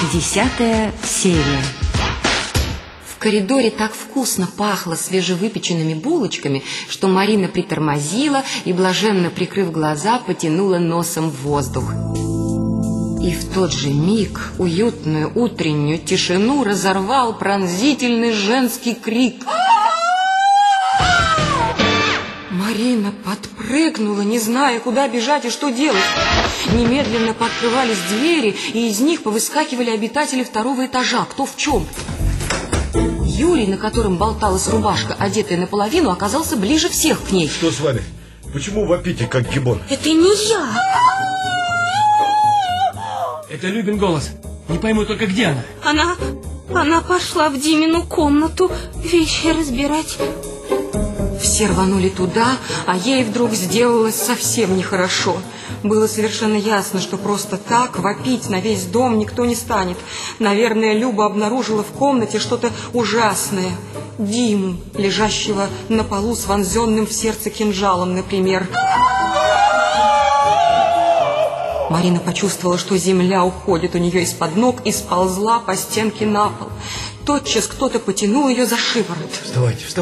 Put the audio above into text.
Десятая серия. В коридоре так вкусно пахло свежевыпеченными булочками, что Марина притормозила и, блаженно прикрыв глаза, потянула носом в воздух. И в тот же миг уютную утреннюю тишину разорвал пронзительный женский крик. Марина подпрыгнула, не зная, куда бежать и что делать. Немедленно пооткрывались двери, и из них повыскакивали обитатели второго этажа, кто в чем. Юрий, на котором болталась рубашка, одетая наполовину, оказался ближе всех к ней. Что с вами? Почему вопите, как гибон? Это не я! Это Любин голос. Не пойму только, где она. Она... она пошла в Димину комнату вещи разбирать. Все рванули туда, а ей вдруг сделалось совсем нехорошо. Было совершенно ясно, что просто так вопить на весь дом никто не станет. Наверное, Люба обнаружила в комнате что-то ужасное. Диму, лежащего на полу с вонзенным в сердце кинжалом, например. Марина почувствовала, что земля уходит у нее из-под ног и сползла по стенке на пол. Тотчас кто-то потянул ее за шиворот. Вставайте, вставайте.